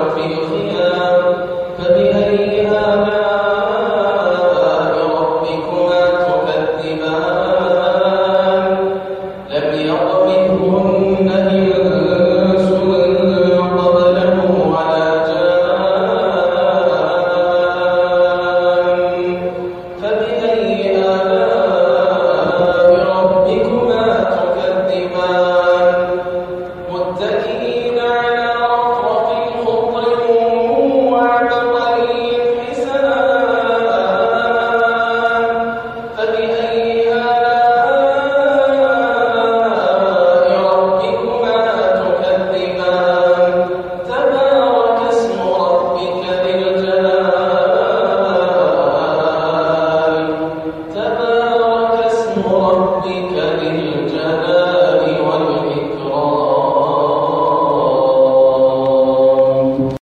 ربي خيار ربك للجنة